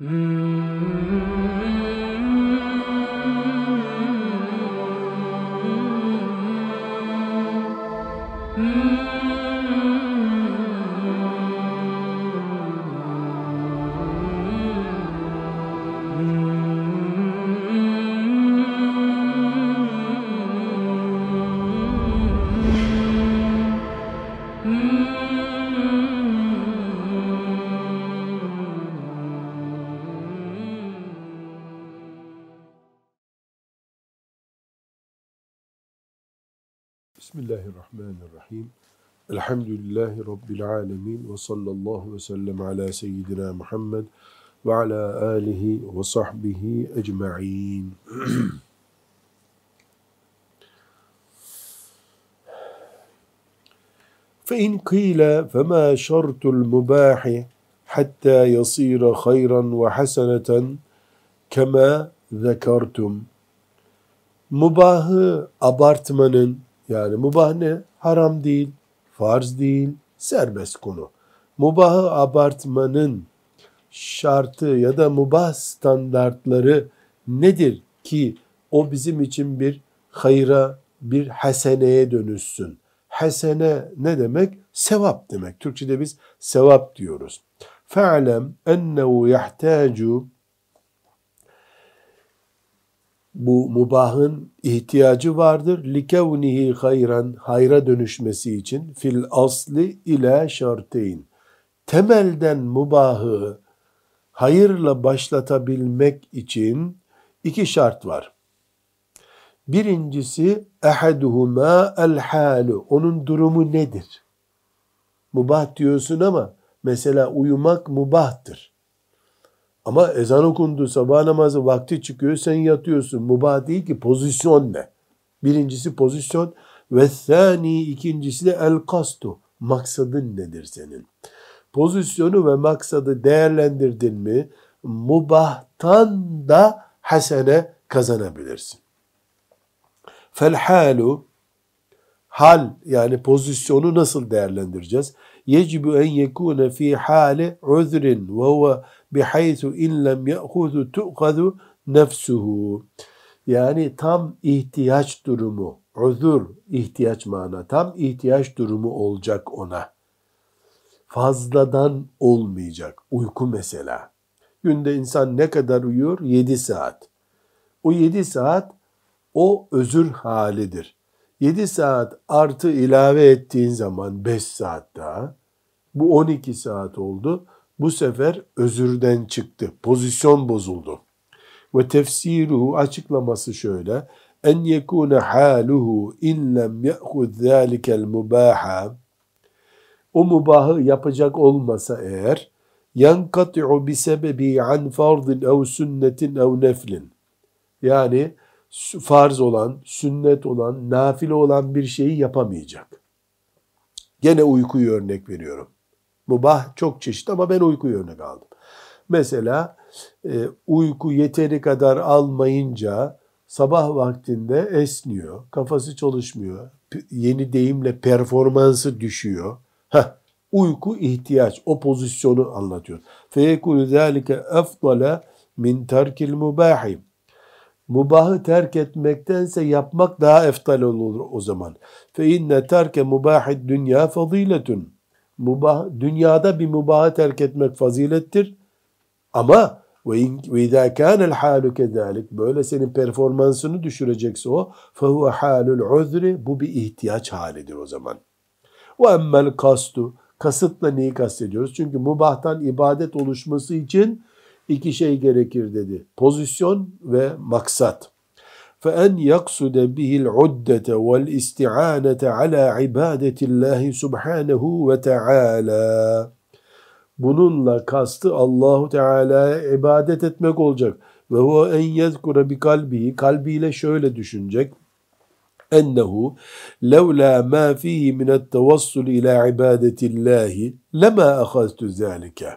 Mm-hmm. لله رب العالمين وصلى الله وسلم على سيدنا محمد وعلى آله وصحبه أجمعين. فإن قيل فما شرط المباح حتى يصير خيرا وحسنة كما ذكرتم. مباه abartmanın يعني مباه ne haram değil farz değil, serbest konu. Mubahı abartmanın şartı ya da mubah standartları nedir ki o bizim için bir hayra, bir haseneye dönüşsün? Hasene ne demek? Sevap demek. Türkçe'de biz sevap diyoruz. Fe'lem ennehu yahtacu bu mubahın ihtiyacı vardır. Likevnihi hayran, hayra dönüşmesi için fil asli ila şarteyn. Temelden mubahı hayırla başlatabilmek için iki şart var. Birincisi ehaduhuma el halu. Onun durumu nedir? Mubah diyorsun ama mesela uyumak mubahtır. Ama ezan okundu, sabah namazı vakti çıkıyor, sen yatıyorsun. Mubah değil ki pozisyon ne? Birincisi pozisyon ve thani ikincisi de el kastu. Maksadın nedir senin? Pozisyonu ve maksadı değerlendirdin mi mubahtan da hasene kazanabilirsin. Fel halu hal yani pozisyonu nasıl değerlendireceğiz? Yecibu en yekune fi hali uzrin ve huve bihaythu in lem ya'khudhu tu'khadhu nefsuhu. Yani tam ihtiyaç durumu, uzur ihtiyaç mana, tam ihtiyaç durumu olacak ona. Fazladan olmayacak. Uyku mesela. Günde insan ne kadar uyuyor? 7 saat. O 7 saat o özür halidir. 7 saat artı ilave ettiğin zaman 5 saat daha. Bu 12 saat oldu. Bu sefer özürden çıktı. Pozisyon bozuldu. Ve tefsiruhu açıklaması şöyle. En yekune haluhu in lem ye'hud zâlikel mubaha o mubahı yapacak olmasa eğer yankati'u bi sebebi an fardin ev sünnetin ev neflin yani farz olan, sünnet olan, nafile olan bir şeyi yapamayacak. Gene uykuyu örnek veriyorum. Mubah çok çeşit ama ben uykuyu örnek aldım. Mesela e, uyku yeteri kadar almayınca sabah vaktinde esniyor, kafası çalışmıyor, yeni deyimle performansı düşüyor. Heh, uyku ihtiyaç, o pozisyonu anlatıyor. فَيَكُنُ ذَٰلِكَ اَفْضَلَ min terkil mubahi. Mubahı terk etmektense yapmak daha eftal olur o zaman. Fe inne terke mubahid dünya faziletun mubah, dünyada bir mubahı terk etmek fazilettir. Ama ve izâ kânel hâlu kezâlik böyle senin performansını düşürecekse o fehuve hâlul uzri bu bir ihtiyaç halidir o zaman. Ve emmel kastu kasıtla neyi kastediyoruz? Çünkü mubahtan ibadet oluşması için iki şey gerekir dedi. Pozisyon ve maksat. فَاَنْ يَقْصُدَ بِهِ الْعُدَّةَ وَالْاِسْتِعَانَةَ عَلَى عِبَادَةِ اللّٰهِ سُبْحَانَهُ وَتَعَالَى Bununla kastı Allahu Teala'ya ibadet etmek olacak. Ve huve en yezkure bi kalbihi kalbiyle şöyle düşünecek. Ennehu levla ma fihi min et-tevassul ila ibadetillahi lema ahaztu zalike.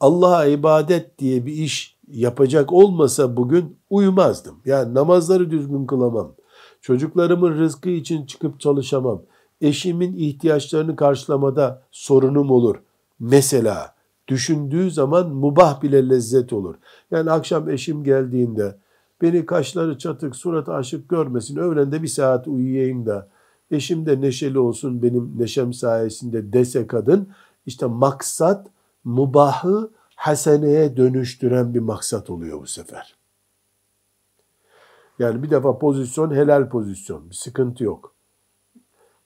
Allah'a ibadet diye bir iş yapacak olmasa bugün uyumazdım. Yani namazları düzgün kılamam. Çocuklarımın rızkı için çıkıp çalışamam. Eşimin ihtiyaçlarını karşılamada sorunum olur. Mesela düşündüğü zaman mubah bile lezzet olur. Yani akşam eşim geldiğinde beni kaşları çatık, suratı aşık görmesin, öğlende bir saat uyuyayım da eşim de neşeli olsun benim neşem sayesinde dese kadın, işte maksat mubahı haseneye dönüştüren bir maksat oluyor bu sefer. Yani bir defa pozisyon helal pozisyon. Bir sıkıntı yok.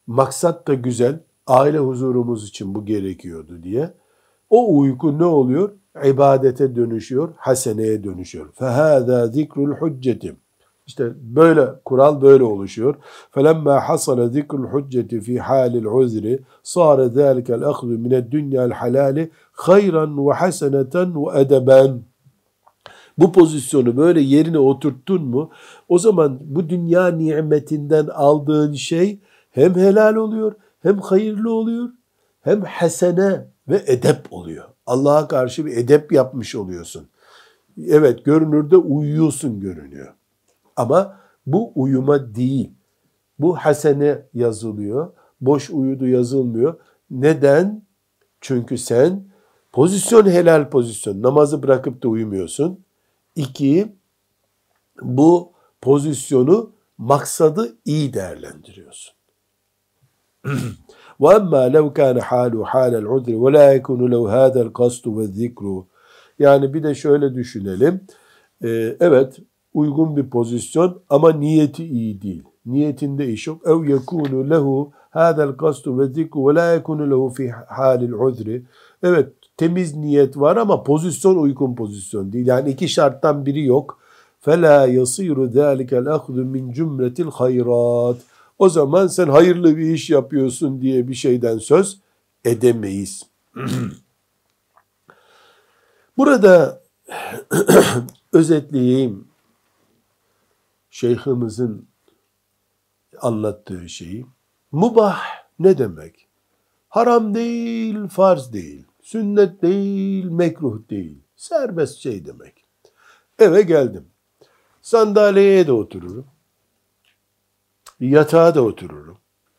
Maksat da güzel. Aile huzurumuz için bu gerekiyordu diye. O uyku ne oluyor? İbadete dönüşüyor, haseneye dönüşüyor. فَهَذَا ذِكْرُ الْحُجَّةِ İşte böyle, kural böyle oluşuyor. فَلَمَّا حَصَلَ ذِكْرُ الْحُجَّةِ فِي حَالِ الْعُذْرِ صَارَ ذَٰلِكَ الْأَخْذُ مِنَ الدُّنْيَا الْحَلَالِ خَيْرًا وَحَسَنَةً وَأَدَبًا bu pozisyonu böyle yerine oturttun mu o zaman bu dünya nimetinden aldığın şey hem helal oluyor hem hayırlı oluyor hem hasene ve edep oluyor. Allah'a karşı bir edep yapmış oluyorsun. Evet görünürde uyuyorsun görünüyor. Ama bu uyuma değil. Bu hasene yazılıyor. Boş uyudu yazılmıyor. Neden? Çünkü sen pozisyon helal pozisyon. Namazı bırakıp da uyumuyorsun. İki, bu pozisyonu maksadı iyi değerlendiriyorsun. وَأَمَّا لَوْ كَانَ حَالُ حَالَ الْعُذْرِ وَلَا يَكُنُ لَوْ هَذَا الْقَصْدُ وَالذِّكْرُ Yani bir de şöyle düşünelim. Ee, evet uygun bir pozisyon ama niyeti iyi değil. Niyetinde iş yok. اَوْ يَكُونُ لَهُ هَذَا الْقَصْدُ وَالذِّكْرُ وَلَا يَكُنُ لَهُ فِي حَالِ الْعُذْرِ Evet temiz niyet var ama pozisyon uygun pozisyon değil. Yani iki şarttan biri yok. فَلَا يَصِيرُ ذَٰلِكَ الْأَخْذُ مِنْ جُمْلَةِ الْخَيْرَاتِ O zaman sen hayırlı bir iş yapıyorsun diye bir şeyden söz edemeyiz. Burada özetleyeyim şeyhimizin anlattığı şeyi. Mubah ne demek? Haram değil, farz değil. Sünnet değil, mekruh değil. Serbest şey demek. Eve geldim. Sandalyeye de otururum. Yatağa da otururum.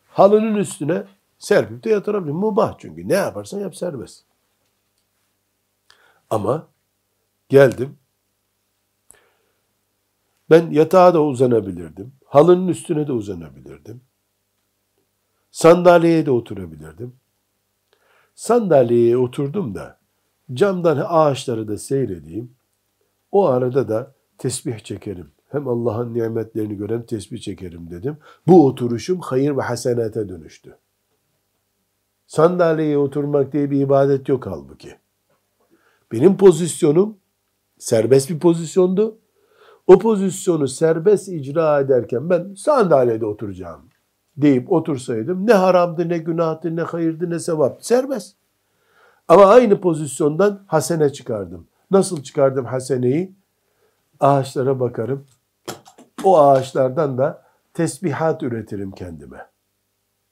Halının üstüne serpip de yatırabilirim. Mubah çünkü. Ne yaparsan yap serbest. Ama geldim. Ben yatağa da uzanabilirdim. Halının üstüne de uzanabilirdim. Sandalyeye de oturabilirdim. Sandalyeye oturdum da camdan ağaçları da seyredeyim. O arada da tesbih çekerim. Hem Allah'ın nimetlerini gören tesbih çekerim dedim. Bu oturuşum hayır ve hasenete dönüştü. Sandalyeye oturmak diye bir ibadet yok halbuki. Benim pozisyonum serbest bir pozisyondu. O serbest icra ederken ben sandalyede oturacağım deyip otursaydım ne haramdı, ne günahtı, ne hayırdı, ne sevap. Serbest. Ama aynı pozisyondan hasene çıkardım. Nasıl çıkardım haseneyi? Ağaçlara bakarım. O ağaçlardan da tesbihat üretirim kendime.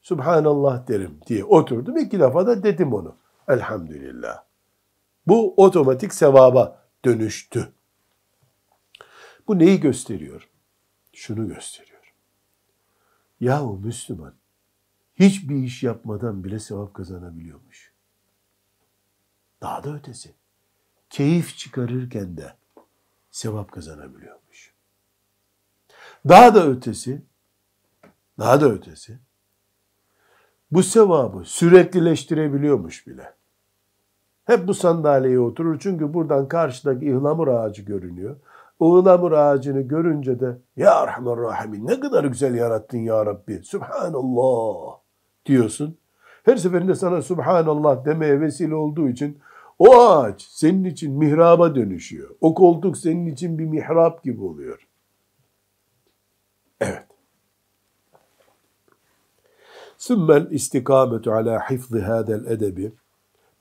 Subhanallah derim diye oturdum. iki defa da dedim onu. Elhamdülillah. Bu otomatik sevaba dönüştü. Bu neyi gösteriyor? Şunu gösteriyor. Yahu Müslüman hiçbir iş yapmadan bile sevap kazanabiliyormuş. Daha da ötesi. Keyif çıkarırken de sevap kazanabiliyormuş. Daha da ötesi, daha da ötesi, bu sevabı süreklileştirebiliyormuş bile. Hep bu sandalyeye oturur çünkü buradan karşıdaki ihlamur ağacı görünüyor. Iğlamur ağacını görünce de Ya Rahman Rahim ne kadar güzel yarattın ya Rabbi. Subhanallah diyorsun. Her seferinde sana Subhanallah demeye vesile olduğu için o ağaç senin için mihraba dönüşüyor. O koltuk senin için bir mihrap gibi oluyor. Evet. Sümmel istikametu ala hifzi hadel edebi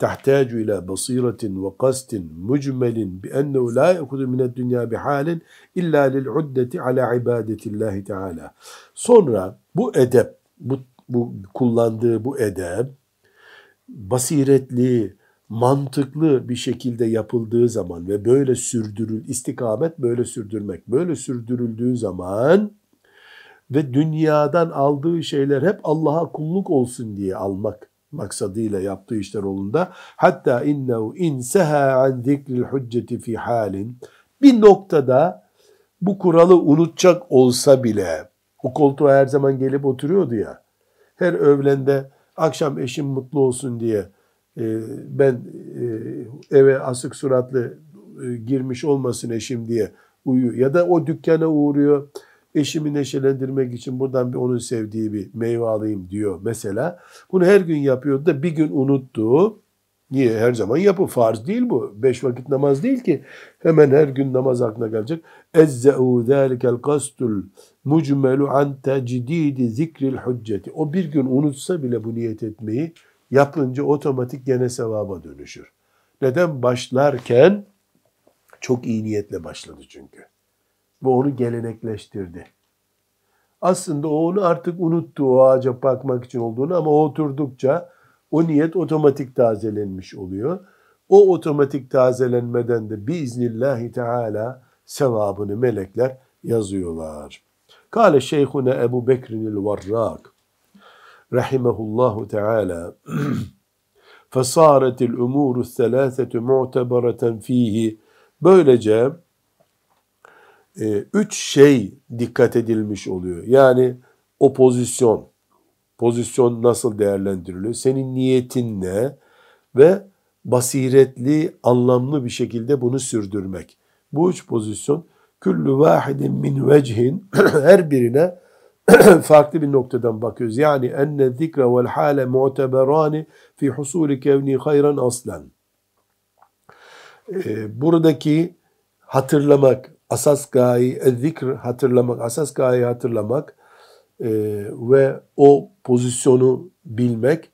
تحتاج إلى بصيرة وقصد مجمل بأنه لا يأخذ من الدنيا بحال إلا للعدة على عبادة الله Teala. Sonra bu edep, bu, bu kullandığı bu edep basiretli, mantıklı bir şekilde yapıldığı zaman ve böyle sürdürül, istikamet böyle sürdürmek, böyle sürdürüldüğü zaman ve dünyadan aldığı şeyler hep Allah'a kulluk olsun diye almak maksadıyla yaptığı işler olunda hatta innehu inseha an zikril hücceti fi halin. Bir noktada bu kuralı unutacak olsa bile o koltuğa her zaman gelip oturuyordu ya her öğlende akşam eşim mutlu olsun diye e, ben e, eve asık suratlı e, girmiş olmasın eşim diye uyuyor ya da o dükkana uğruyor eşimi neşelendirmek için buradan bir onun sevdiği bir meyve alayım diyor mesela. Bunu her gün yapıyordu da bir gün unuttu. Niye? Her zaman yapı. Farz değil bu. Beş vakit namaz değil ki. Hemen her gün namaz aklına gelecek. Ezze'u zâlikel kastul mucmelu an tecdidi zikril hücceti. O bir gün unutsa bile bu niyet etmeyi yapınca otomatik gene sevaba dönüşür. Neden? Başlarken çok iyi niyetle başladı çünkü ve onu gelenekleştirdi. Aslında o onu artık unuttu o ağaca bakmak için olduğunu ama oturdukça o niyet otomatik tazelenmiş oluyor. O otomatik tazelenmeden de biiznillahü teala sevabını melekler yazıyorlar. Kale şeyhuna Ebu Bekrinil Varrak rahimehullahu teala فَصَارَتِ الْاُمُورُ الثَّلَاثَةُ مُعْتَبَرَةً ف۪يهِ Böylece e, üç şey dikkat edilmiş oluyor. Yani o pozisyon, pozisyon nasıl değerlendiriliyor? Senin niyetin ne? Ve basiretli, anlamlı bir şekilde bunu sürdürmek. Bu üç pozisyon küllü vahidin min vecihin her birine farklı bir noktadan bakıyoruz. Yani enne zikre vel hale mu'teberani fi husuli kevni hayran aslan. Ee, buradaki hatırlamak, asas gayi, zikr hatırlamak, asas gayi hatırlamak e, ve o pozisyonu bilmek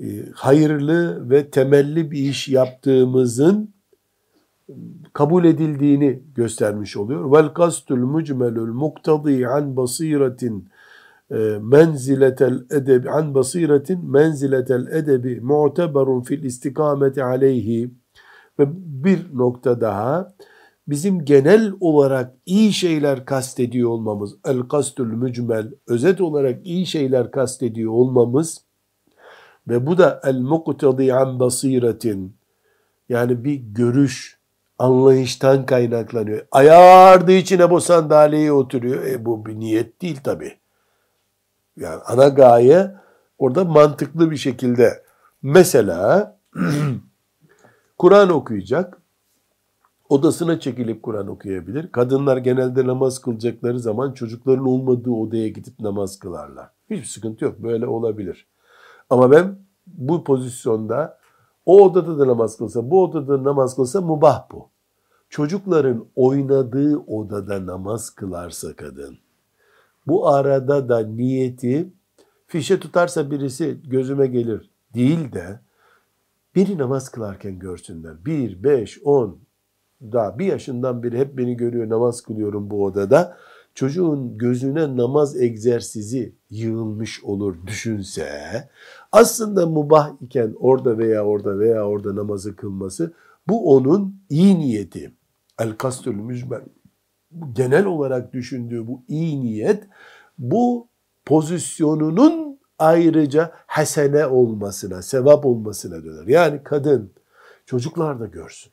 e, hayırlı ve temelli bir iş yaptığımızın kabul edildiğini göstermiş oluyor. Vel kastul mucmelul muktadi an basiretin e, menziletel edebi an basiretin menziletel edebi mu'teberun fil istikameti aleyhi ve bir nokta daha bizim genel olarak iyi şeyler kastediyor olmamız, el kastül mücmel, özet olarak iyi şeyler kastediyor olmamız ve bu da el muktadi an basiretin yani bir görüş, anlayıştan kaynaklanıyor. Ayardı içine bu sandalyeye oturuyor. E bu bir niyet değil tabi. Yani ana gaye orada mantıklı bir şekilde mesela Kur'an okuyacak odasına çekilip Kur'an okuyabilir. Kadınlar genelde namaz kılacakları zaman çocukların olmadığı odaya gidip namaz kılarlar. Hiçbir sıkıntı yok. Böyle olabilir. Ama ben bu pozisyonda o odada da namaz kılsa, bu odada da namaz kılsa mubah bu. Çocukların oynadığı odada namaz kılarsa kadın, bu arada da niyeti fişe tutarsa birisi gözüme gelir değil de biri namaz kılarken görsünler. Bir, beş, on, daha bir yaşından beri hep beni görüyor namaz kılıyorum bu odada. Çocuğun gözüne namaz egzersizi yığılmış olur düşünse aslında mubah iken orada veya orada veya orada namazı kılması bu onun iyi niyeti. El kastül mücmel genel olarak düşündüğü bu iyi niyet bu pozisyonunun ayrıca hasene olmasına, sevap olmasına döner. Yani kadın çocuklar da görsün.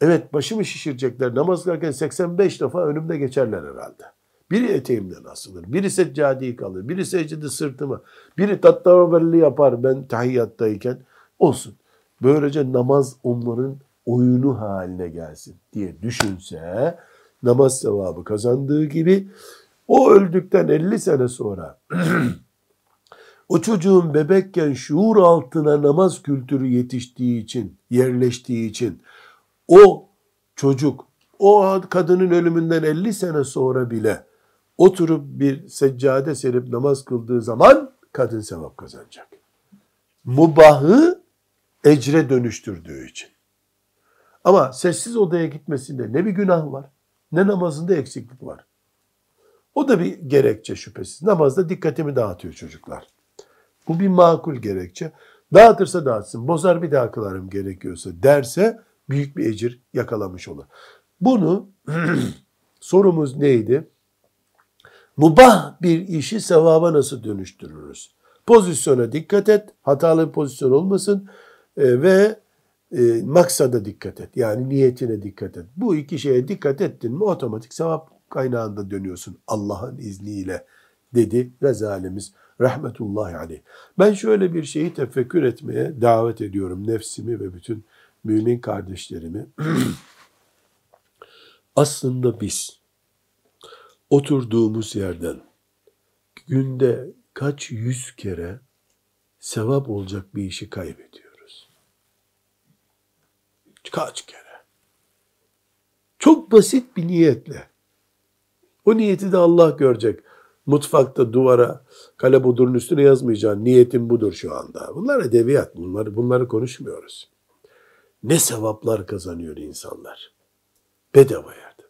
Evet başımı şişirecekler. Namaz kılarken 85 defa önümde geçerler herhalde. Biri eteğimden asılır, biri seccadeyi kalır, biri secdede sırtıma, biri tattavelli yapar ben tahiyyattayken. Olsun. Böylece namaz onların oyunu haline gelsin diye düşünse namaz sevabı kazandığı gibi o öldükten 50 sene sonra o çocuğun bebekken şuur altına namaz kültürü yetiştiği için, yerleştiği için o çocuk o kadının ölümünden 50 sene sonra bile oturup bir seccade serip namaz kıldığı zaman kadın sevap kazanacak. Mubahı ecre dönüştürdüğü için. Ama sessiz odaya gitmesinde ne bir günah var ne namazında eksiklik var. O da bir gerekçe şüphesiz. Namazda dikkatimi dağıtıyor çocuklar. Bu bir makul gerekçe. Dağıtırsa dağıtsın, bozar bir daha kılarım gerekiyorsa derse büyük bir ecir yakalamış olur. Bunu sorumuz neydi? Mubah bir işi sevaba nasıl dönüştürürüz? Pozisyona dikkat et. Hatalı bir pozisyon olmasın. E, ve e, maksada dikkat et. Yani niyetine dikkat et. Bu iki şeye dikkat ettin mi otomatik sevap kaynağında dönüyorsun Allah'ın izniyle dedi Gazalimiz rahmetullahi aleyh. Ben şöyle bir şeyi tefekkür etmeye davet ediyorum nefsimi ve bütün mümin kardeşlerimi. Aslında biz oturduğumuz yerden günde kaç yüz kere sevap olacak bir işi kaybediyoruz. Kaç kere. Çok basit bir niyetle. O niyeti de Allah görecek. Mutfakta duvara kalebodurun üstüne yazmayacaksın. Niyetim budur şu anda. Bunlar edebiyat. Bunları, bunları konuşmuyoruz. Ne sevaplar kazanıyor insanlar. Bedava yerde.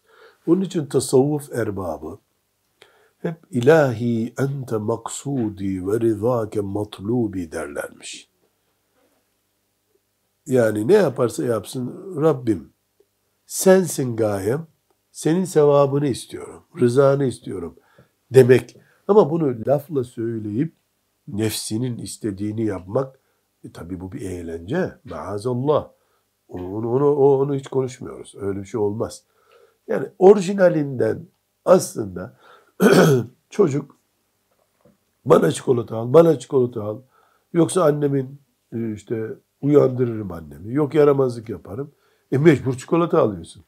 Onun için tasavvuf erbabı hep ilahi ente maksudi ve rizake matlubi derlermiş. Yani ne yaparsa yapsın Rabbim sensin gayem, senin sevabını istiyorum, rızanı istiyorum demek. Ama bunu lafla söyleyip nefsinin istediğini yapmak e, tabi bu bir eğlence. Maazallah. Onu, onu, onu hiç konuşmuyoruz. Öyle bir şey olmaz. Yani orijinalinden aslında çocuk bana çikolata al, bana çikolata al. Yoksa annemin e, işte uyandırırım annemi. Yok yaramazlık yaparım. E mecbur çikolata alıyorsun.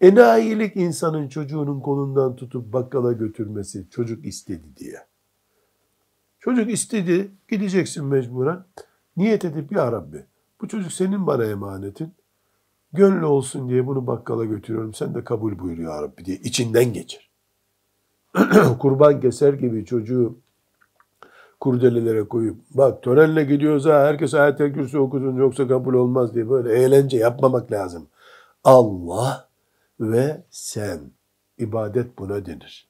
Enayilik insanın çocuğunun kolundan tutup bakkala götürmesi çocuk istedi diye. Çocuk istedi, gideceksin mecburen. Niyet edip ya Rabbi bu çocuk senin bana emanetin. Gönlü olsun diye bunu bakkala götürüyorum. Sen de kabul buyur ya Rabbi diye içinden geçir. Kurban keser gibi çocuğu kurdelelere koyup bak törenle gidiyoruz ha herkes ayet-el kürsü okusun yoksa kabul olmaz diye böyle eğlence yapmamak lazım. Allah ve sen. ibadet buna denir.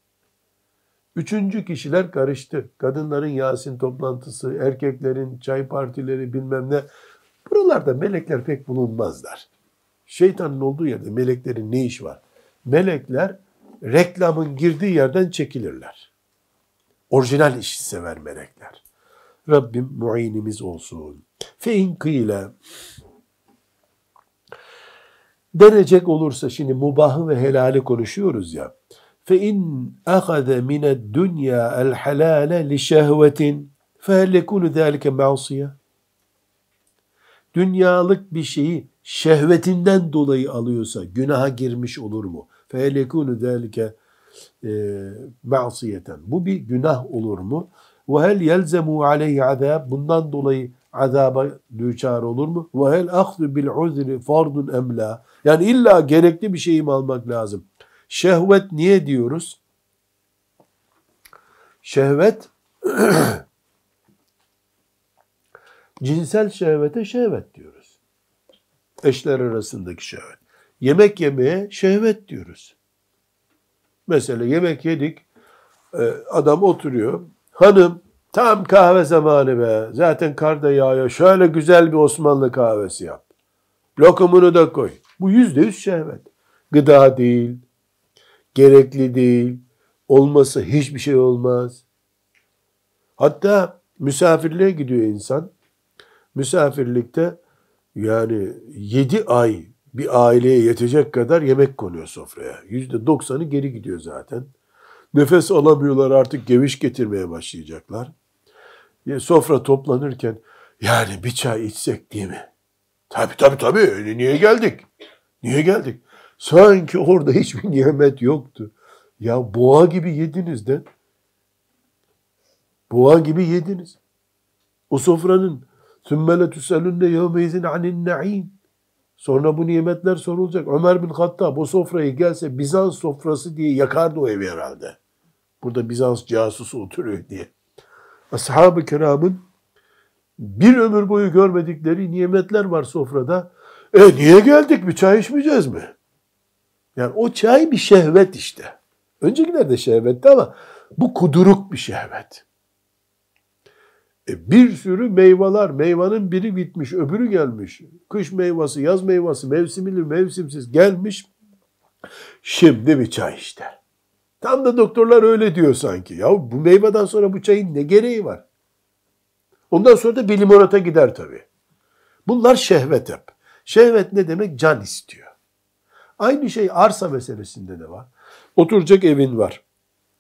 Üçüncü kişiler karıştı. Kadınların Yasin toplantısı, erkeklerin çay partileri bilmem ne. Buralarda melekler pek bulunmazlar. Şeytanın olduğu yerde meleklerin ne iş var? Melekler reklamın girdiği yerden çekilirler. Orijinal işi sever melekler. Rabbim muinimiz olsun. Fe in kıyle denecek olursa şimdi mubahı ve helali konuşuyoruz ya. Fe in ahade mine dünya el halale li şehvetin fehel yekunu zâlike ma'siye. Dünyalık bir şeyi şehvetinden dolayı alıyorsa günaha girmiş olur mu? Yekunu zâlike ma'siyeten. Bu bir günah olur mu? Hel yelzemu aleyhi azab. Bundan dolayı azaba düçar olur mu? Ahzu bil uzri fardun emla. Yani illa gerekli bir şeyi mi almak lazım? Şehvet niye diyoruz? Şehvet cinsel şehvete şehvet diyoruz. Eşler arasındaki şehvet. Yemek yemeye şehvet diyoruz. Mesela yemek yedik, e, adam oturuyor. Hanım tam kahve zamanı be. Zaten kar da yağıyor. Şöyle güzel bir Osmanlı kahvesi yap. Lokumunu da koy. Bu yüzde yüz şehvet. Gıda değil, gerekli değil, olması hiçbir şey olmaz. Hatta misafirliğe gidiyor insan. Misafirlikte yani yedi ay bir aileye yetecek kadar yemek konuyor sofraya. Yüzde doksanı geri gidiyor zaten. Nefes alamıyorlar artık geviş getirmeye başlayacaklar. Sofra toplanırken yani bir çay içsek değil mi? Tabii tabii tabii. Niye geldik? Niye geldik? Sanki orada hiçbir nimet yoktu. Ya boğa gibi yediniz de. Boğa gibi yediniz. O sofranın ثُمَّ لَتُسَلُنَّ يَوْمَيْزٍ عَنِ النَّعِيمِ Sonra bu nimetler sorulacak. Ömer bin Hattab bu sofrayı gelse Bizans sofrası diye yakardı o evi herhalde. Burada Bizans casusu oturuyor diye. Ashab-ı kiramın bir ömür boyu görmedikleri nimetler var sofrada. E niye geldik bir çay içmeyeceğiz mi? Yani o çay bir şehvet işte. Öncekiler de şehvetti ama bu kuduruk bir şehvet. E bir sürü meyveler, meyvanın biri bitmiş, öbürü gelmiş. Kış meyvesi, yaz meyvesi, mevsimli, mevsimsiz gelmiş. Şimdi bir çay işte. Tam da doktorlar öyle diyor sanki. Ya bu meyveden sonra bu çayın ne gereği var? Ondan sonra da bir limonata gider tabii. Bunlar şehvet hep. Şehvet ne demek? Can istiyor. Aynı şey arsa meselesinde de var. Oturacak evin var.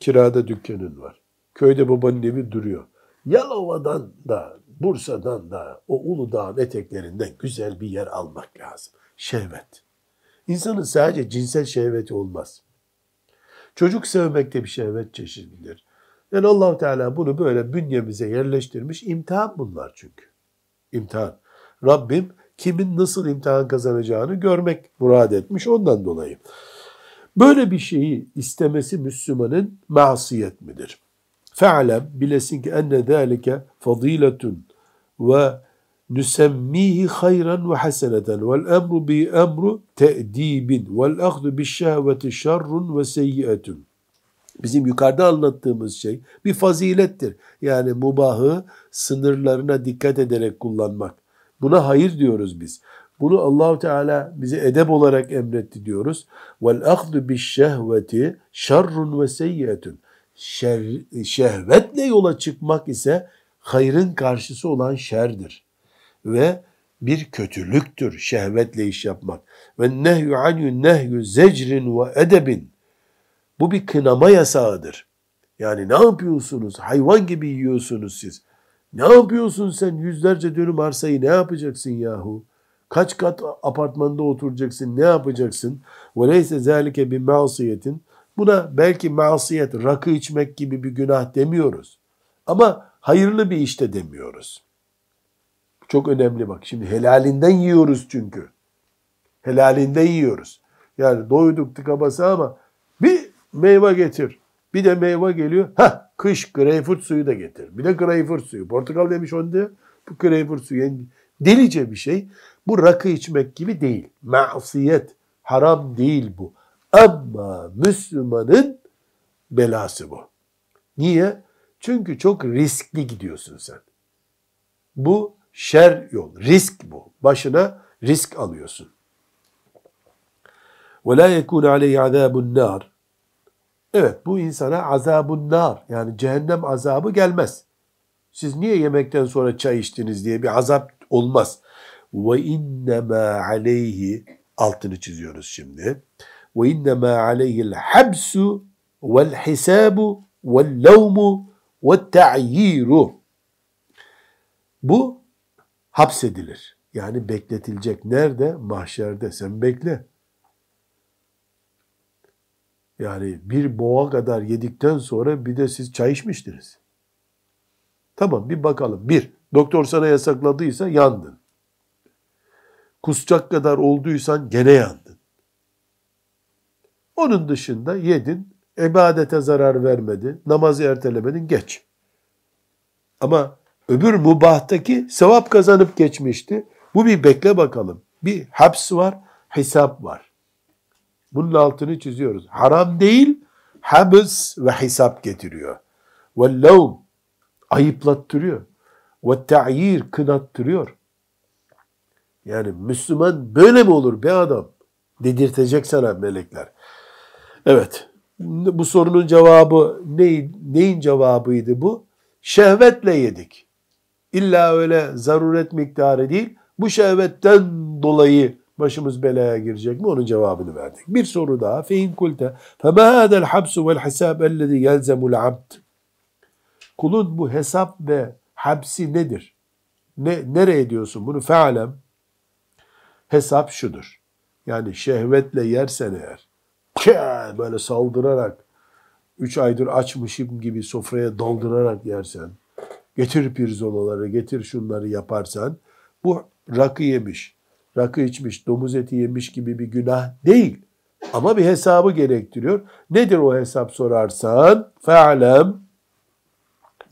Kirada dükkanın var. Köyde babanın evi duruyor. Yalova'dan da, Bursa'dan da, o Uludağ'ın eteklerinden güzel bir yer almak lazım. Şehvet. İnsanın sadece cinsel şehveti olmaz. Çocuk sevmek de bir şehvet çeşididir. Yani allah Teala bunu böyle bünyemize yerleştirmiş. imtihan bunlar çünkü. İmtihan. Rabbim kimin nasıl imtihan kazanacağını görmek murad etmiş ondan dolayı. Böyle bir şeyi istemesi Müslümanın masiyet midir? Fe'lem bilesin ki enne zâlike fadiletun ve nüsemmihi hayran ve haseneten vel emru bi emru te'dibin vel ahdu bi şehveti şerrun ve seyyietun. Bizim yukarıda anlattığımız şey bir fazilettir. Yani mubahı sınırlarına dikkat ederek kullanmak. Buna hayır diyoruz biz. Bunu Allahu Teala bize edep olarak emretti diyoruz. Vel ahdu bi şehveti şerrun ve şer, şehvetle yola çıkmak ise hayrın karşısı olan şerdir. Ve bir kötülüktür şehvetle iş yapmak. Ve nehyü anyu nehyü zecrin ve edebin. Bu bir kınama yasağıdır. Yani ne yapıyorsunuz? Hayvan gibi yiyorsunuz siz. Ne yapıyorsun sen? Yüzlerce dönüm arsayı ne yapacaksın yahu? Kaç kat apartmanda oturacaksın? Ne yapacaksın? Ve leyse zâlike bi masiyetin. Buna belki masiyet, rakı içmek gibi bir günah demiyoruz. Ama hayırlı bir işte demiyoruz. Çok önemli bak. Şimdi helalinden yiyoruz çünkü. Helalinden yiyoruz. Yani doyduk tıka basa ama bir meyve getir. Bir de meyve geliyor. Ha kış greyfurt suyu da getir. Bir de greyfurt suyu. Portakal demiş onda. Bu greyfurt suyu. Yani delice bir şey. Bu rakı içmek gibi değil. Masiyet. Haram değil bu. Ama Müslümanın belası bu. Niye? Çünkü çok riskli gidiyorsun sen. Bu şer yol. Risk bu. Başına risk alıyorsun. وَلَا يَكُونَ عَلَيْهِ عَذَابُ النَّارِ Evet bu insana azabun nar yani cehennem azabı gelmez. Siz niye yemekten sonra çay içtiniz diye bir azap olmaz. Ve innema aleyhi altını çiziyoruz şimdi. Ve innema aleyhil habsu vel hisabu vel levmu ve. Bu hapsedilir. Yani bekletilecek. Nerede? Mahşerde. Sen bekle. Yani bir boğa kadar yedikten sonra bir de siz çay içmiştiniz. Tamam bir bakalım. Bir, doktor sana yasakladıysa yandın. Kusacak kadar olduysan gene yandın. Onun dışında yedin, ibadete zarar vermedi, namazı ertelemedin, geç. Ama öbür mubahtaki sevap kazanıp geçmişti. Bu bir bekle bakalım. Bir haps var, hesap var. Bunun altını çiziyoruz. Haram değil, habs ve hesap getiriyor. Ve levm, ayıplattırıyor. Ve ta'yir, kınattırıyor. Yani Müslüman böyle mi olur be adam? Dedirtecek sana melekler. Evet. Bu sorunun cevabı ne, neyin cevabıydı bu? Şehvetle yedik. İlla öyle zaruret miktarı değil. Bu şehvetten dolayı başımız belaya girecek mi? Onun cevabını verdik. Bir soru daha. Fein kulte fema hadel habsu vel hesab ellezî yelzemul abd. Kulun bu hesap ve hapsi nedir? Ne, nereye diyorsun bunu? Fe'alem. Hesap şudur. Yani şehvetle yersen eğer, böyle saldırarak, üç aydır açmışım gibi sofraya doldırarak yersen, getir pirzolaları, getir şunları yaparsan, bu rakı yemiş, rakı içmiş, domuz eti yemiş gibi bir günah değil. Ama bir hesabı gerektiriyor. Nedir o hesap sorarsan? Fe'alem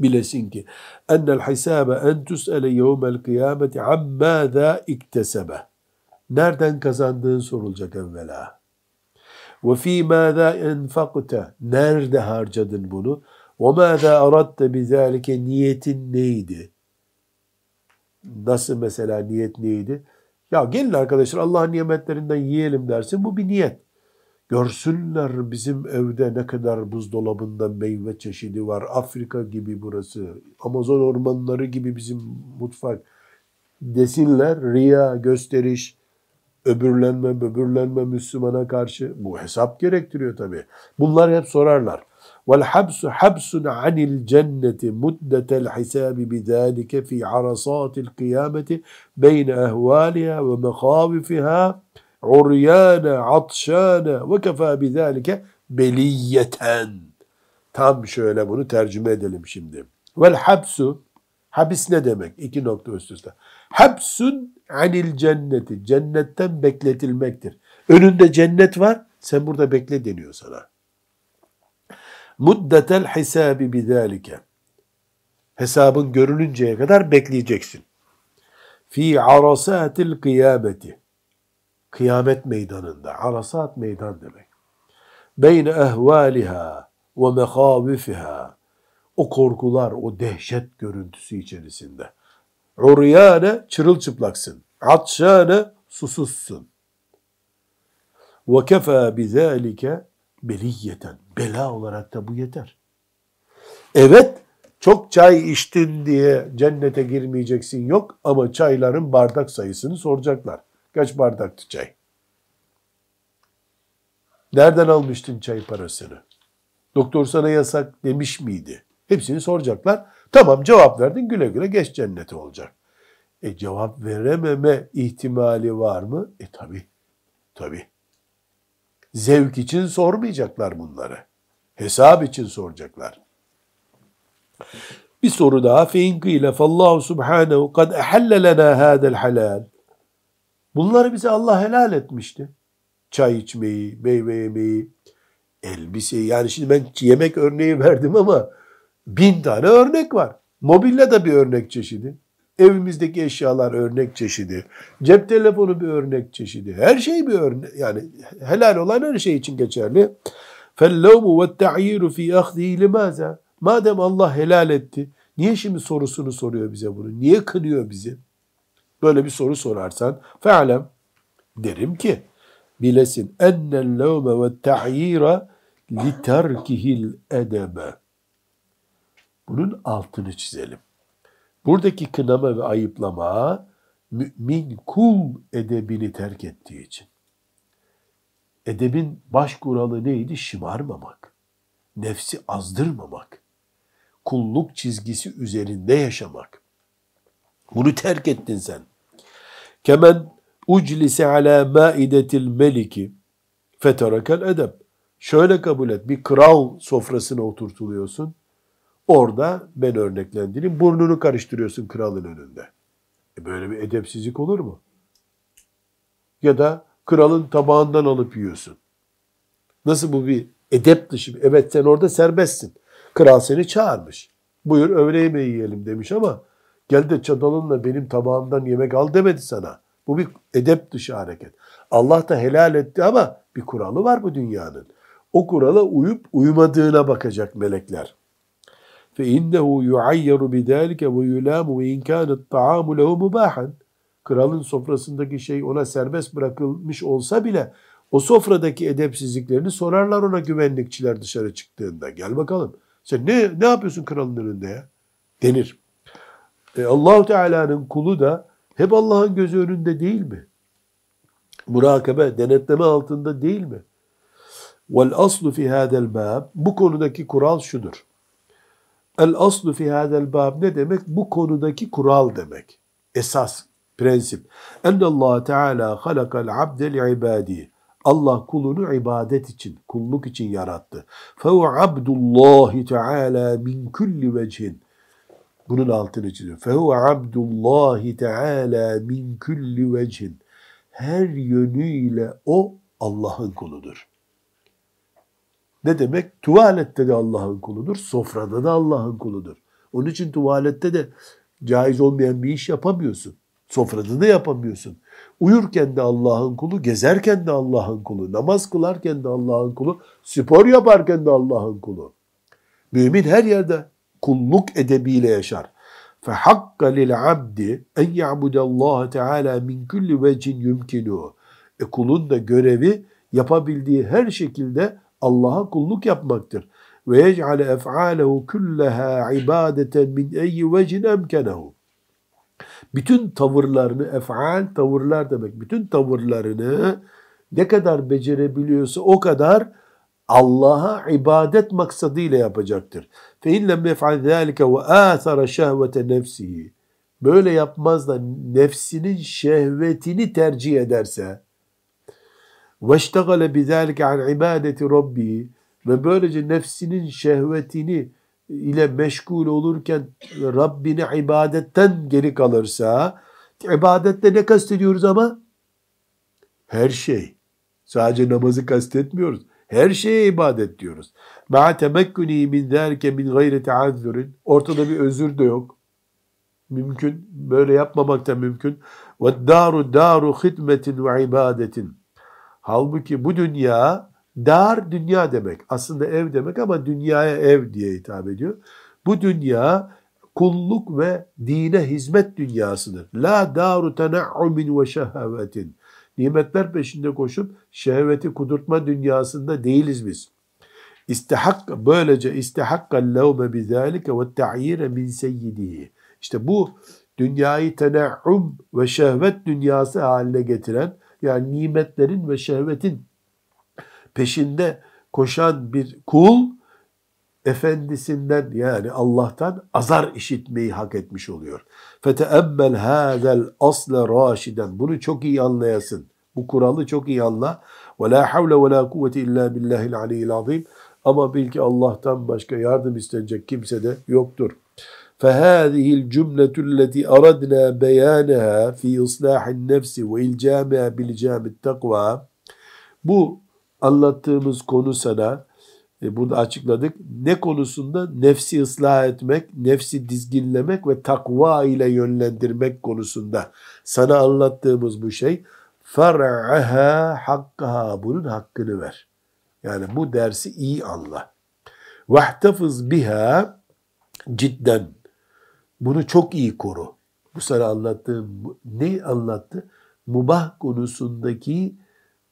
bilesin ki ennel hisabe en tus'ele yevmel kıyameti ammâzâ iktesebe. Nereden kazandığın sorulacak evvela. Fî mâzâ enfakte. Nerede harcadın bunu? Mâzâ aradte bizâlike niyetin neydi? Nasıl mesela niyet neydi? Ya gelin arkadaşlar Allah'ın nimetlerinden yiyelim dersin. Bu bir niyet. Görsünler bizim evde ne kadar buzdolabında meyve çeşidi var. Afrika gibi burası. Amazon ormanları gibi bizim mutfak. Desinler riya, gösteriş, öbürlenme, böbürlenme Müslümana karşı bu hesap gerektiriyor tabii. Bunlar hep sorarlar. Vel habsu habsun anil cenneti muddetel hisabi bidalike fi arasatil kıyameti beyne ehvaliha ve mekavifiha uryana atşana ve kefa bidalike beliyeten. Tam şöyle bunu tercüme edelim şimdi. Vel habsu, habis ne demek? İki nokta üst üste. Habsun anil cenneti, cennetten bekletilmektir. Önünde cennet var, sen burada bekle deniyor sana muddetel hisabi bidalike. Hesabın görülünceye kadar bekleyeceksin. Fi arasatil kıyameti. Kıyamet meydanında. Arasat meydan demek. Beyne ehvaliha ve mehavifiha. O korkular, o dehşet görüntüsü içerisinde. Uryane çırılçıplaksın. Atşane susuzsun. Ve kefa bizalike beliyeten. Bela olarak da bu yeter. Evet, çok çay içtin diye cennete girmeyeceksin yok ama çayların bardak sayısını soracaklar. Kaç bardaktı çay? Nereden almıştın çay parasını? Doktor sana yasak demiş miydi? Hepsini soracaklar. Tamam cevap verdin güle güle geç cennete olacak. E cevap verememe ihtimali var mı? E tabi. Tabi. Zevk için sormayacaklar bunları. Hesap için soracaklar. Bir soru daha. فَاِنْ قِيلَ فَاللّٰهُ سُبْحَانَهُ قَدْ اَحَلَّ لَنَا هَذَا الْحَلَالِ Bunları bize Allah helal etmişti. Çay içmeyi, meyve yemeyi, elbiseyi. Yani şimdi ben yemek örneği verdim ama bin tane örnek var. Mobilya da bir örnek çeşidi. Evimizdeki eşyalar örnek çeşidi. Cep telefonu bir örnek çeşidi. Her şey bir örnek. Yani helal olan her şey için geçerli. فَاللَّوْمُ وَالتَّعْيِيرُ ف۪ي اَخْذِهِ لِمَاذَا Madem Allah helal etti, niye şimdi sorusunu soruyor bize bunu? Niye kınıyor bizi? Böyle bir soru sorarsan, fe'lem derim ki, bilesin ennel levme ve ta'yira li terkihil edebe. bunun altını çizelim. Buradaki kınama ve ayıplama mümin kul edebini terk ettiği için. Edebin baş kuralı neydi? Şımarmamak. Nefsi azdırmamak. Kulluk çizgisi üzerinde yaşamak. Bunu terk ettin sen. Kemen uclise ala maidetil meliki feterakel edeb. Şöyle kabul et. Bir kral sofrasına oturtuluyorsun. Orada ben örneklendireyim. Burnunu karıştırıyorsun kralın önünde. E böyle bir edepsizlik olur mu? Ya da kralın tabağından alıp yiyorsun. Nasıl bu bir edep dışı? Evet sen orada serbestsin. Kral seni çağırmış. Buyur öğle yemeği yiyelim demiş ama gel de çatalınla benim tabağımdan yemek al demedi sana. Bu bir edep dışı hareket. Allah da helal etti ama bir kuralı var bu dünyanın. O kurala uyup uymadığına bakacak melekler. فَاِنَّهُ يُعَيَّرُ بِذَٰلِكَ وَيُلَامُ وَاِنْ كَانَ الطَّعَامُ لَهُ مُبَاحًا kralın sofrasındaki şey ona serbest bırakılmış olsa bile o sofradaki edepsizliklerini sorarlar ona güvenlikçiler dışarı çıktığında. Gel bakalım. Sen ne ne yapıyorsun kralın önünde ya? Denir. E, Allahu Teala'nın kulu da hep Allah'ın gözü önünde değil mi? Murakabe, denetleme altında değil mi? Vel aslu fi hadel bab bu konudaki kural şudur. El aslu fi hadel bab ne demek? Bu konudaki kural demek. Esas prensip. Allah Teala halakal abde li ibadi. Allah kulunu ibadet için, kulluk için yarattı. Fehu abdullahi teala min kulli vechin. Bunun altını çiziyor. Fehu abdullahi teala min kulli vechin. Her yönüyle o Allah'ın kuludur. Ne demek? Tuvalette de Allah'ın kuludur, sofrada da Allah'ın kuludur. Onun için tuvalette de caiz olmayan bir iş yapamıyorsun. Sofrada da yapamıyorsun. Uyurken de Allah'ın kulu, gezerken de Allah'ın kulu, namaz kılarken de Allah'ın kulu, spor yaparken de Allah'ın kulu. Mümin her yerde kulluk edebiyle yaşar. فَحَقَّ لِلْعَبْدِ اَنْ يَعْبُدَ اللّٰهَ تَعَالَى مِنْ كُلِّ وَجْهٍ يُمْكِنُهُ e kulun da görevi yapabildiği her şekilde Allah'a kulluk yapmaktır. Ve yec'ale ef'alehu kullaha ibadeten min eyyi vecin emkenehu. Bütün tavırlarını, ef'al tavırlar demek, bütün tavırlarını ne kadar becerebiliyorsa o kadar Allah'a ibadet maksadıyla yapacaktır. Fe in yef'al zâlike ve âthara şehvete nefsihi. Böyle yapmaz da nefsinin şehvetini tercih ederse iştegale bizâlike an ibadeti rabbi ve böylece nefsinin şehvetini ile meşgul olurken Rabbini ibadetten geri kalırsa ibadette ne kastediyoruz ama? Her şey. Sadece namazı kastetmiyoruz. Her şeye ibadet diyoruz. Ma temekkuni min zâlike min gayri teazzürin. Ortada bir özür de yok. Mümkün. Böyle yapmamak da mümkün. Daru hidmetin ve ibadetin. Halbuki bu dünya dar dünya demek. Aslında ev demek ama dünyaya ev diye hitap ediyor. Bu dünya kulluk ve dine hizmet dünyasıdır. La daru tena'umin ve şehvetin. Nimetler peşinde koşup şehveti kudurtma dünyasında değiliz biz. İstihak böylece istihakkan levme bizalike ve ta'yire min seyyidihi. İşte bu dünyayı tena'um ve şehvet dünyası haline getiren yani nimetlerin ve şehvetin peşinde koşan bir kul efendisinden yani Allah'tan azar işitmeyi hak etmiş oluyor. Feteemmel hâzel asle raşiden. Bunu çok iyi anlayasın. Bu kuralı çok iyi anla. Havle ve la kuvvete illa billahil aliyyil azim. Ama bil ki Allah'tan başka yardım istenecek kimse de yoktur. فهذه الجملة التي أردنا بيانها في إصلاح النفس وإلجامها بلجام التقوى bu anlattığımız konu sana e, burada açıkladık. Ne konusunda? Nefsi ıslah etmek, nefsi dizginlemek ve takva ile yönlendirmek konusunda. Sana anlattığımız bu şey far'aha hakkaha bunun hakkını ver. Yani bu dersi iyi anla. Vahtafız biha cidden. bunu çok iyi koru. Bu sana anlattığım ne anlattı? Mubah konusundaki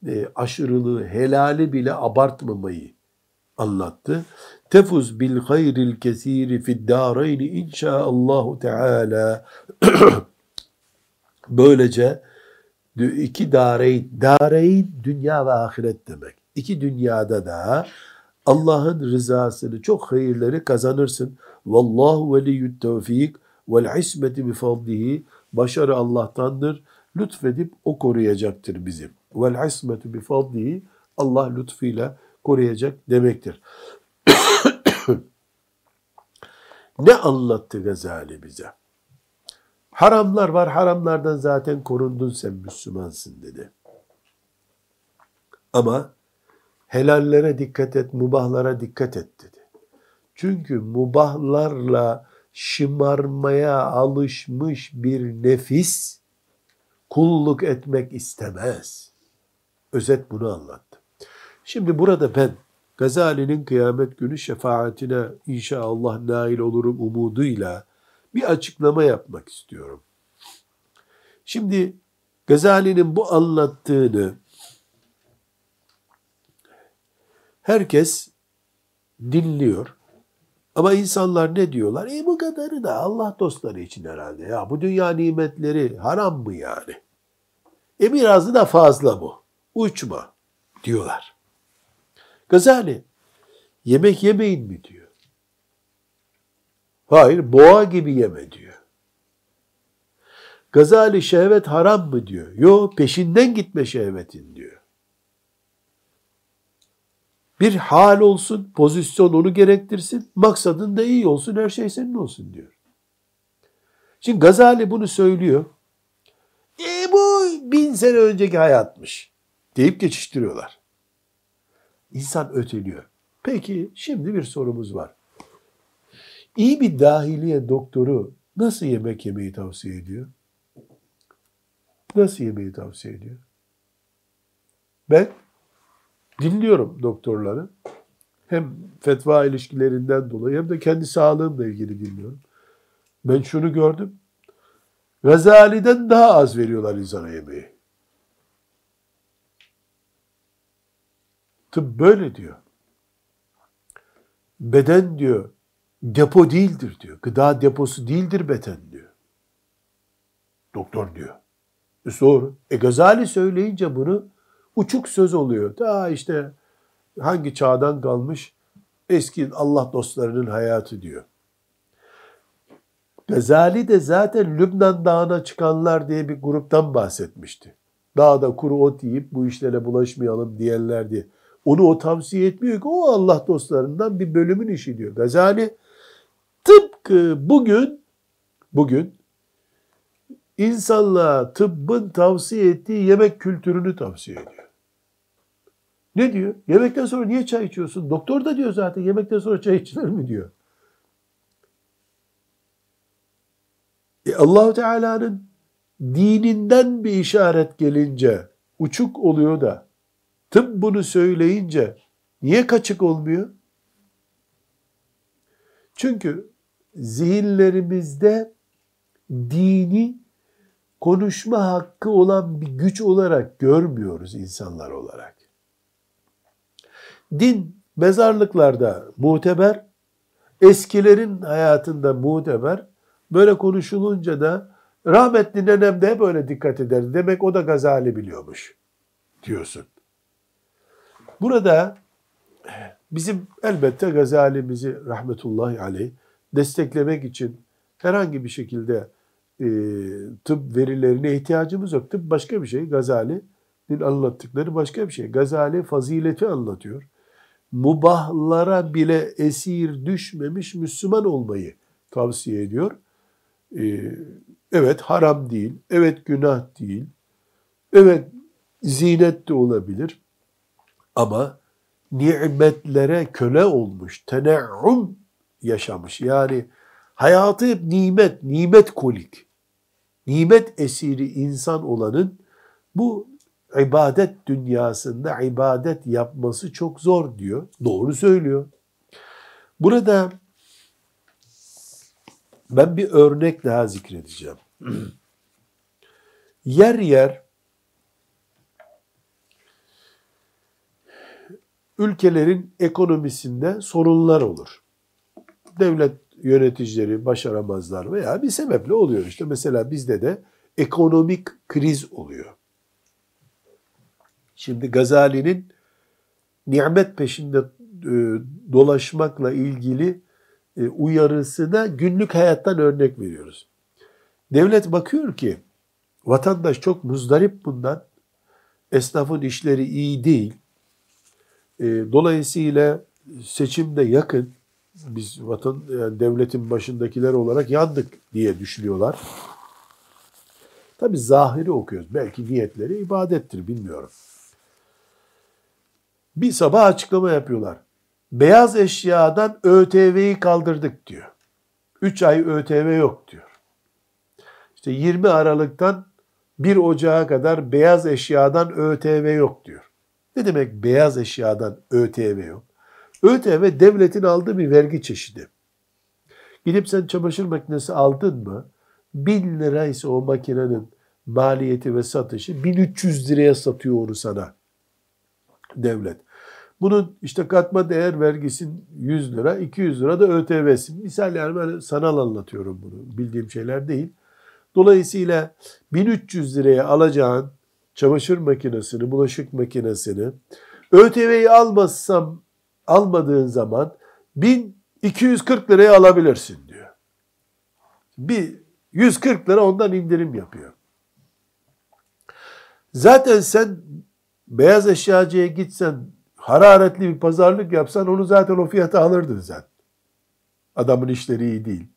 e, aşırılığı, helali bile abartmamayı anlattı. Tefuz bil hayril kesiri fid dareyni inşaallahu teala. Böylece iki dareyn, dareyn dünya ve ahiret demek. İki dünyada da Allah'ın rızasını, çok hayırları kazanırsın. Vallahu veliyyut tevfik vel ismeti bi fadlihi. Başarı Allah'tandır. Lütfedip o koruyacaktır bizi. Vel ismetu bi fadlihi. Allah lütfuyla koruyacak demektir. ne anlattı Gazali bize? Haramlar var, haramlardan zaten korundun sen Müslümansın dedi. Ama helallere dikkat et, mubahlara dikkat et dedi. Çünkü mubahlarla şımarmaya alışmış bir nefis kulluk etmek istemez. Özet bunu anlattı. Şimdi burada ben Gazali'nin kıyamet günü şefaatine inşallah nail olurum umuduyla bir açıklama yapmak istiyorum. Şimdi Gazali'nin bu anlattığını herkes dinliyor. Ama insanlar ne diyorlar? E bu kadarı da Allah dostları için herhalde. Ya bu dünya nimetleri haram mı yani? E birazı da fazla bu. Uçma diyorlar. Gazali yemek yemeyin mi diyor. Hayır boğa gibi yeme diyor. Gazali şehvet haram mı diyor. Yo peşinden gitme şehvetin diyor. Bir hal olsun, pozisyon onu gerektirsin, maksadın da iyi olsun, her şey senin olsun diyor. Şimdi Gazali bunu söylüyor. E bu bin sene önceki hayatmış deyip geçiştiriyorlar. İnsan öteliyor. Peki şimdi bir sorumuz var. İyi bir dahiliye doktoru nasıl yemek yemeyi tavsiye ediyor? Nasıl yemeyi tavsiye ediyor? Ben dinliyorum doktorları. Hem fetva ilişkilerinden dolayı hem de kendi sağlığımla ilgili dinliyorum. Ben şunu gördüm. Gazali'den daha az veriyorlar insana yemeği. Tıp böyle diyor. Beden diyor depo değildir diyor. Gıda deposu değildir beden diyor. Doktor diyor. E doğru. E Gazali söyleyince bunu uçuk söz oluyor. Daha işte hangi çağdan kalmış eski Allah dostlarının hayatı diyor. Gazali de zaten Lübnan Dağı'na çıkanlar diye bir gruptan bahsetmişti. Dağda kuru ot yiyip bu işlere bulaşmayalım diyenler diye. Onu o tavsiye etmiyor ki o Allah dostlarından bir bölümün işi diyor. Gazali tıpkı bugün bugün insanlığa tıbbın tavsiye ettiği yemek kültürünü tavsiye ediyor. Ne diyor? Yemekten sonra niye çay içiyorsun? Doktor da diyor zaten yemekten sonra çay içilir mi diyor. E allah Teala'nın dininden bir işaret gelince uçuk oluyor da tıp bunu söyleyince niye kaçık olmuyor? Çünkü zihinlerimizde dini konuşma hakkı olan bir güç olarak görmüyoruz insanlar olarak. Din mezarlıklarda muteber, eskilerin hayatında muteber, böyle konuşulunca da rahmetli nenem de böyle dikkat eder. Demek o da Gazali biliyormuş diyorsun. Burada bizim elbette Gazali'mizi rahmetullahi aleyh desteklemek için herhangi bir şekilde e, tıp verilerine ihtiyacımız yok. Tıp başka bir şey. Gazali'nin anlattıkları başka bir şey. Gazali fazileti anlatıyor. Mubahlara bile esir düşmemiş Müslüman olmayı tavsiye ediyor. Ee, evet haram değil, evet günah değil, evet zinet de olabilir ama nimetlere köle olmuş, tene'um yaşamış. Yani hayatı hep nimet, nimet kolik nimet esiri insan olanın bu ibadet dünyasında ibadet yapması çok zor diyor. Doğru söylüyor. Burada ben bir örnek daha zikredeceğim. yer yer ülkelerin ekonomisinde sorunlar olur. Devlet yöneticileri başaramazlar veya bir sebeple oluyor. İşte mesela bizde de ekonomik kriz oluyor. Şimdi Gazali'nin nimet peşinde e, dolaşmakla ilgili e, uyarısına günlük hayattan örnek veriyoruz. Devlet bakıyor ki vatandaş çok muzdarip bundan. Esnafın işleri iyi değil. E, dolayısıyla seçimde yakın biz vatan yani devletin başındakiler olarak yandık diye düşünüyorlar. Tabi zahiri okuyoruz. Belki niyetleri ibadettir bilmiyorum. Bir sabah açıklama yapıyorlar. Beyaz eşyadan ÖTV'yi kaldırdık diyor. 3 ay ÖTV yok diyor. İşte 20 Aralık'tan 1 Ocağı kadar beyaz eşyadan ÖTV yok diyor. Ne demek beyaz eşyadan ÖTV yok? ÖTV devletin aldığı bir vergi çeşidi. Gidip sen çamaşır makinesi aldın mı? 1000 liraysa o makinenin maliyeti ve satışı 1300 liraya satıyor onu sana devlet. Bunun işte katma değer vergisin 100 lira, 200 lira da ÖTV'si. Misal yani ben sanal anlatıyorum bunu. Bildiğim şeyler değil. Dolayısıyla 1300 liraya alacağın çamaşır makinesini, bulaşık makinesini ÖTV'yi almazsam almadığın zaman 1240 liraya alabilirsin diyor. Bir 140 lira ondan indirim yapıyor. Zaten sen beyaz eşyacıya gitsen hararetli bir pazarlık yapsan onu zaten o fiyata alırdın sen. Adamın işleri iyi değil.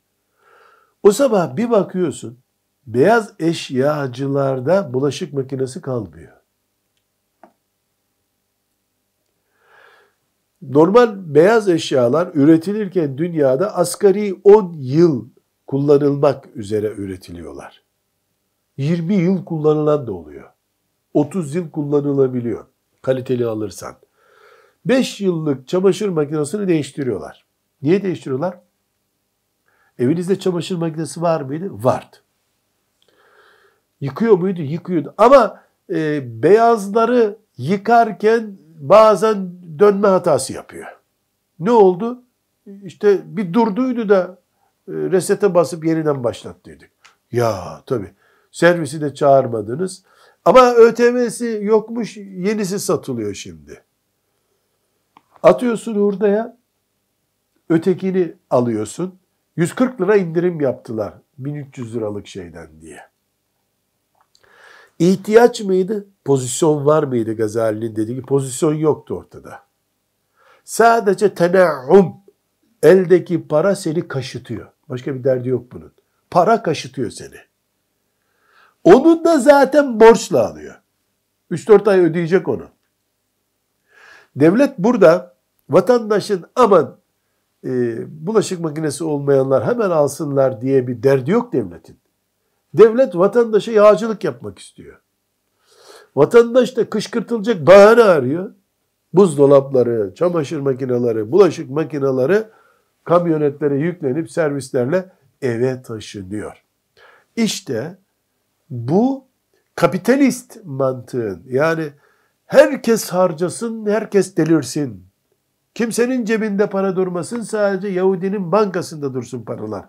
O sabah bir bakıyorsun beyaz eşyacılarda bulaşık makinesi kalmıyor. Normal beyaz eşyalar üretilirken dünyada asgari 10 yıl kullanılmak üzere üretiliyorlar. 20 yıl kullanılan da oluyor. 30 yıl kullanılabiliyor kaliteli alırsan. 5 yıllık çamaşır makinesini değiştiriyorlar. Niye değiştiriyorlar? Evinizde çamaşır makinesi var mıydı? Vardı. Yıkıyor muydu? Yıkıyordu. Ama e, beyazları yıkarken bazen dönme hatası yapıyor. Ne oldu? İşte bir durduydu da e, resete basıp yeniden başlattıydık. Ya tabii servisi de çağırmadınız. Ama ÖTV'si yokmuş yenisi satılıyor şimdi. Atıyorsun hurdaya ötekini alıyorsun. 140 lira indirim yaptılar 1300 liralık şeyden diye. İhtiyaç mıydı? Pozisyon var mıydı Gazali'nin dediği gibi? Pozisyon yoktu ortada. Sadece tenaum, eldeki para seni kaşıtıyor. Başka bir derdi yok bunun. Para kaşıtıyor seni. Onun da zaten borçla alıyor. 3-4 ay ödeyecek onu. Devlet burada vatandaşın aman e, bulaşık makinesi olmayanlar hemen alsınlar diye bir derdi yok devletin. Devlet vatandaşa yağcılık yapmak istiyor. Vatandaş da kışkırtılacak bahane arıyor. Buzdolapları, çamaşır makineleri, bulaşık makineleri kamyonetlere yüklenip servislerle eve taşınıyor. İşte bu kapitalist mantığın yani herkes harcasın, herkes delirsin. Kimsenin cebinde para durmasın, sadece Yahudinin bankasında dursun paralar.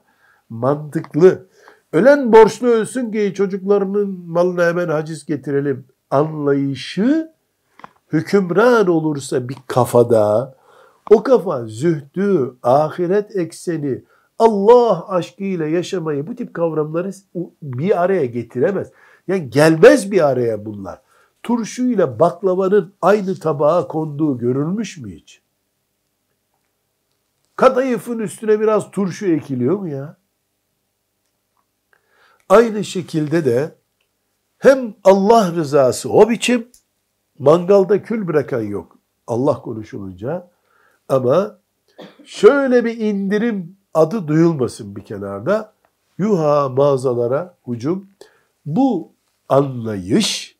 Mantıklı. Ölen borçlu ölsün ki çocuklarının malına hemen haciz getirelim anlayışı hükümran olursa bir kafada o kafa zühdü, ahiret ekseni, Allah aşkıyla yaşamayı bu tip kavramları bir araya getiremez. Yani gelmez bir araya bunlar. Turşu ile baklavanın aynı tabağa konduğu görülmüş mü hiç? Kadayıfın üstüne biraz turşu ekiliyor mu ya? Aynı şekilde de hem Allah rızası o biçim mangalda kül bırakan yok Allah konuşulunca ama şöyle bir indirim adı duyulmasın bir kenarda. Yuha mağazalara hücum. Bu anlayış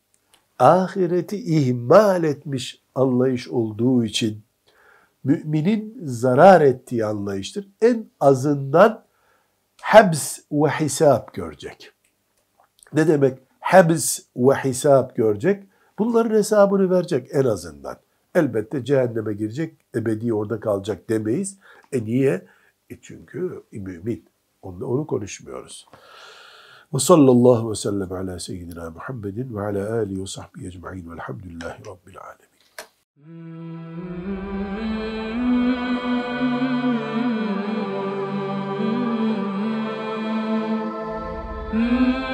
ahireti ihmal etmiş anlayış olduğu için müminin zarar ettiği anlayıştır. En azından habs ve hesap görecek. Ne demek habs ve hesap görecek? Bunların hesabını verecek en azından. Elbette cehenneme girecek, ebedi orada kalacak demeyiz. E niye? E çünkü e, mümin. Onda onu konuşmuyoruz. Ve sallallahu ve sellem ala seyyidina Muhammedin ve ala alihi ve sahbihi ecma'in velhamdülillahi rabbil alemin. Mm-hmm.